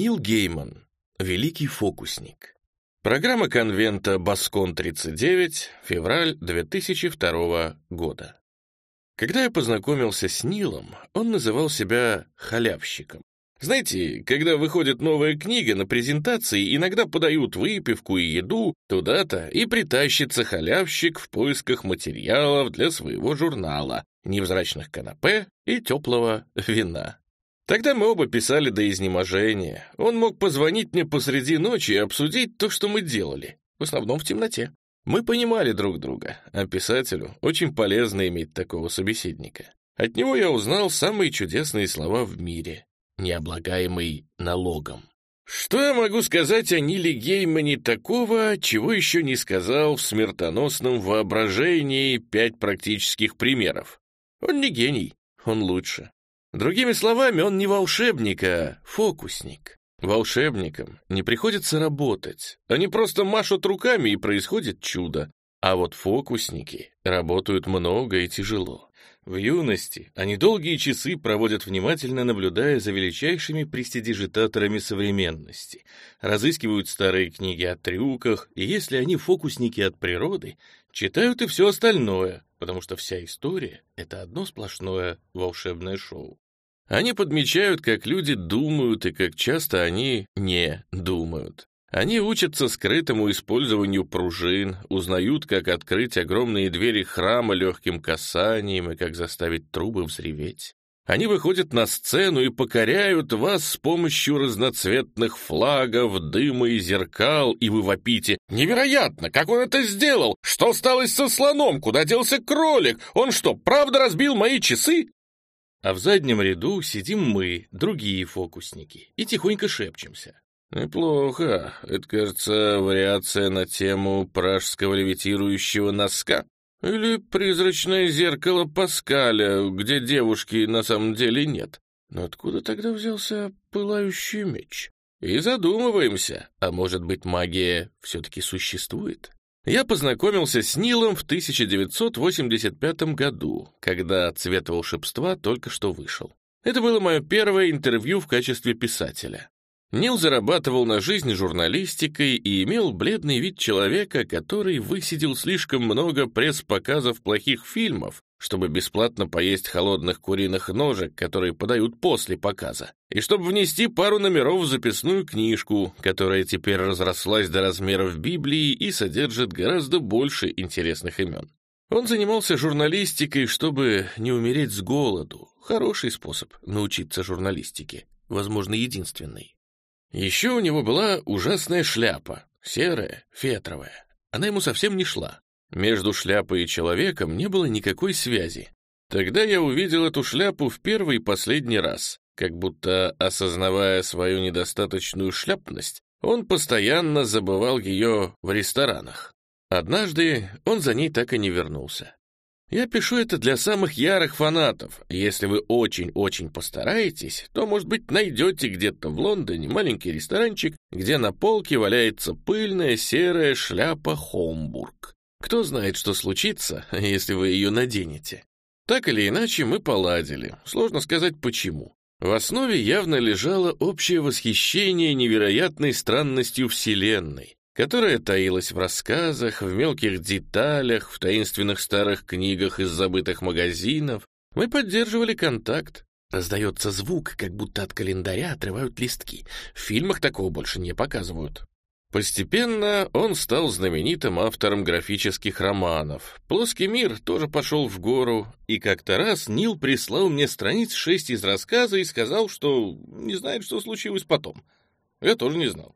Нил Гейман. Великий фокусник. Программа конвента «Баскон-39», февраль 2002 года. Когда я познакомился с Нилом, он называл себя халявщиком. Знаете, когда выходит новая книга на презентации, иногда подают выпивку и еду туда-то, и притащится халявщик в поисках материалов для своего журнала, невзрачных канапе и теплого вина. Тогда мы оба писали до изнеможения. Он мог позвонить мне посреди ночи и обсудить то, что мы делали, в основном в темноте. Мы понимали друг друга, а писателю очень полезно иметь такого собеседника. От него я узнал самые чудесные слова в мире необлагаемый налогом. Что я могу сказать о Ниле Геймане такого, чего еще не сказал в смертоносном воображении пять практических примеров? Он не гений, он лучше. Другими словами, он не волшебник, а фокусник. Волшебникам не приходится работать. Они просто машут руками, и происходит чудо. А вот фокусники работают много и тяжело. В юности они долгие часы проводят внимательно наблюдая за величайшими престидижитаторами современности, разыскивают старые книги о трюках, и если они фокусники от природы, читают и все остальное, потому что вся история — это одно сплошное волшебное шоу. Они подмечают, как люди думают и как часто они не думают. Они учатся скрытому использованию пружин, узнают, как открыть огромные двери храма легким касанием и как заставить трубы взреветь. Они выходят на сцену и покоряют вас с помощью разноцветных флагов, дыма и зеркал, и вы вопите «Невероятно! Как он это сделал? Что стало со слоном? Куда делся кролик? Он что, правда разбил мои часы?» А в заднем ряду сидим мы, другие фокусники, и тихонько шепчемся. «Неплохо. Это, кажется, вариация на тему пражского левитирующего носка. Или призрачное зеркало Паскаля, где девушки на самом деле нет. Но откуда тогда взялся пылающий меч? И задумываемся, а может быть магия все-таки существует?» Я познакомился с Нилом в 1985 году, когда «Цвет волшебства» только что вышел. Это было мое первое интервью в качестве писателя. Нил зарабатывал на жизнь журналистикой и имел бледный вид человека, который высидел слишком много пресс-показов плохих фильмов, чтобы бесплатно поесть холодных куриных ножек, которые подают после показа, и чтобы внести пару номеров в записную книжку, которая теперь разрослась до размеров Библии и содержит гораздо больше интересных имен. Он занимался журналистикой, чтобы не умереть с голоду. Хороший способ научиться журналистике, возможно, единственный. Еще у него была ужасная шляпа, серая, фетровая. Она ему совсем не шла. Между шляпой и человеком не было никакой связи. Тогда я увидел эту шляпу в первый и последний раз, как будто, осознавая свою недостаточную шляпность, он постоянно забывал ее в ресторанах. Однажды он за ней так и не вернулся. Я пишу это для самых ярых фанатов. Если вы очень-очень постараетесь, то, может быть, найдете где-то в Лондоне маленький ресторанчик, где на полке валяется пыльная серая шляпа Хомбург. Кто знает, что случится, если вы ее наденете. Так или иначе, мы поладили. Сложно сказать, почему. В основе явно лежало общее восхищение невероятной странностью Вселенной, которая таилась в рассказах, в мелких деталях, в таинственных старых книгах из забытых магазинов. Мы поддерживали контакт. Раздается звук, как будто от календаря отрывают листки. В фильмах такого больше не показывают. Постепенно он стал знаменитым автором графических романов. «Плоский мир» тоже пошел в гору, и как-то раз Нил прислал мне страниц шесть из рассказа и сказал, что не знает, что случилось потом. Я тоже не знал.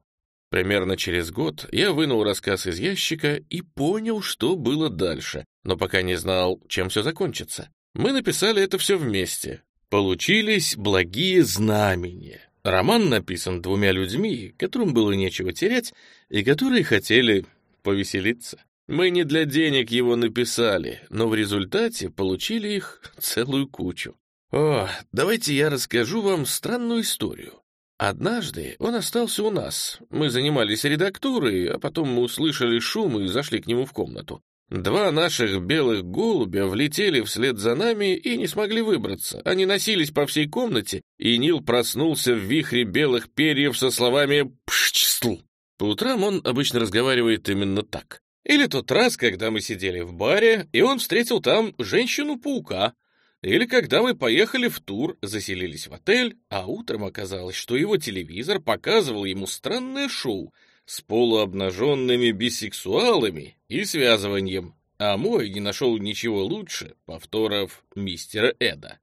Примерно через год я вынул рассказ из ящика и понял, что было дальше, но пока не знал, чем все закончится. Мы написали это все вместе. Получились благие знамения. Роман написан двумя людьми, которым было нечего терять, и которые хотели повеселиться. Мы не для денег его написали, но в результате получили их целую кучу. О, давайте я расскажу вам странную историю. Однажды он остался у нас. Мы занимались редактурой, а потом мы услышали шум и зашли к нему в комнату. Два наших белых голубя влетели вслед за нами и не смогли выбраться. Они носились по всей комнате, и Нил проснулся в вихре белых перьев со словами «пшчстл». По утрам он обычно разговаривает именно так. Или тот раз, когда мы сидели в баре, и он встретил там женщину-паука. Или когда мы поехали в тур, заселились в отель, а утром оказалось, что его телевизор показывал ему странное шоу с полуобнаженными бисексуалами и связыванием, а мой не нашел ничего лучше повторов мистера Эда.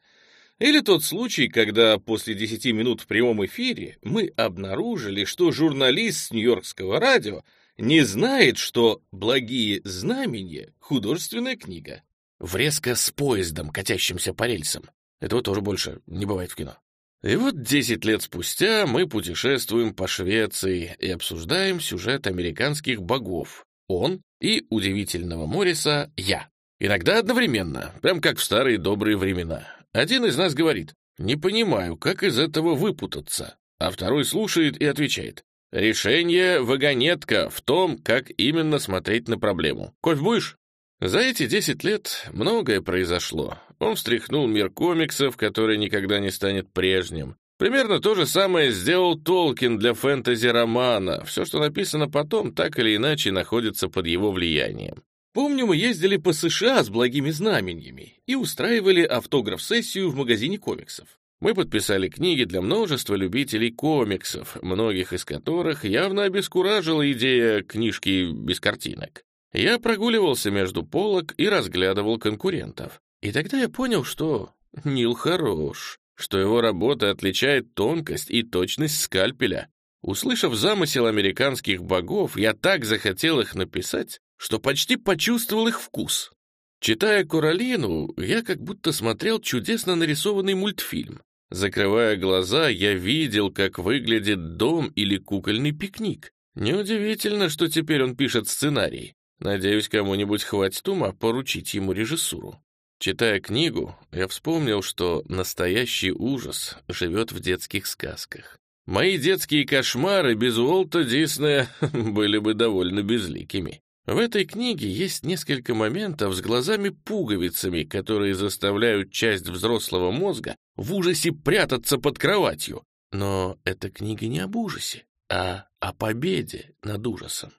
Или тот случай, когда после 10 минут в прямом эфире мы обнаружили, что журналист с Нью-Йоркского радио не знает, что «Благие знамения» — художественная книга. Врезка с поездом, катящимся по рельсам. Этого тоже больше не бывает в кино. И вот десять лет спустя мы путешествуем по Швеции и обсуждаем сюжет американских богов. Он и удивительного Морриса я. Иногда одновременно, прям как в старые добрые времена. Один из нас говорит «Не понимаю, как из этого выпутаться», а второй слушает и отвечает «Решение вагонетка в том, как именно смотреть на проблему. Кофе будешь?» За эти десять лет многое произошло. Он встряхнул мир комиксов, который никогда не станет прежним. Примерно то же самое сделал Толкин для фэнтези-романа. Все, что написано потом, так или иначе находится под его влиянием. Помню, мы ездили по США с благими знамениями и устраивали автограф-сессию в магазине комиксов. Мы подписали книги для множества любителей комиксов, многих из которых явно обескуражила идея книжки без картинок. Я прогуливался между полок и разглядывал конкурентов. И тогда я понял, что Нил хорош, что его работа отличает тонкость и точность скальпеля. Услышав замысел американских богов, я так захотел их написать, что почти почувствовал их вкус. Читая «Королину», я как будто смотрел чудесно нарисованный мультфильм. Закрывая глаза, я видел, как выглядит дом или кукольный пикник. Неудивительно, что теперь он пишет сценарий. Надеюсь, кому-нибудь хватит ума поручить ему режиссуру. Читая книгу, я вспомнил, что настоящий ужас живет в детских сказках. Мои детские кошмары без Уолта Диснея были бы довольно безликими. В этой книге есть несколько моментов с глазами-пуговицами, которые заставляют часть взрослого мозга в ужасе прятаться под кроватью. Но эта книга не об ужасе, а о победе над ужасом.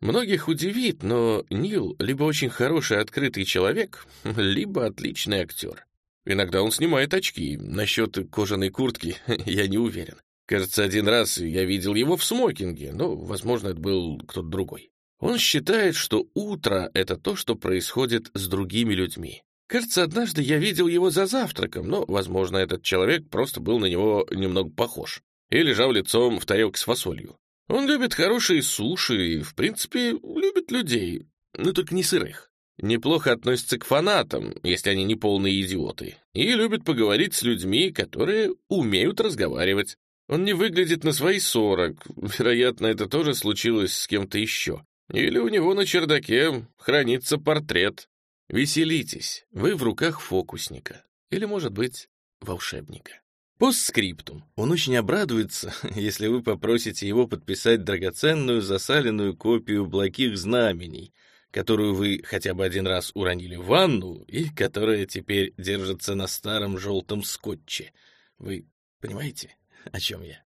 Многих удивит, но Нил либо очень хороший открытый человек, либо отличный актер. Иногда он снимает очки. Насчет кожаной куртки я не уверен. Кажется, один раз я видел его в смокинге, но, возможно, это был кто-то другой. Он считает, что утро — это то, что происходит с другими людьми. Кажется, однажды я видел его за завтраком, но, возможно, этот человек просто был на него немного похож и лежал лицом в тарелке с фасолью. Он любит хорошие суши и, в принципе, любит людей, но только не сырых. Неплохо относится к фанатам, если они не полные идиоты, и любит поговорить с людьми, которые умеют разговаривать. Он не выглядит на свои сорок, вероятно, это тоже случилось с кем-то еще. Или у него на чердаке хранится портрет. Веселитесь, вы в руках фокусника, или, может быть, волшебника. Постскриптум. Он очень обрадуется, если вы попросите его подписать драгоценную засаленную копию благих знамений, которую вы хотя бы один раз уронили в ванну и которая теперь держится на старом желтом скотче. Вы понимаете, о чем я?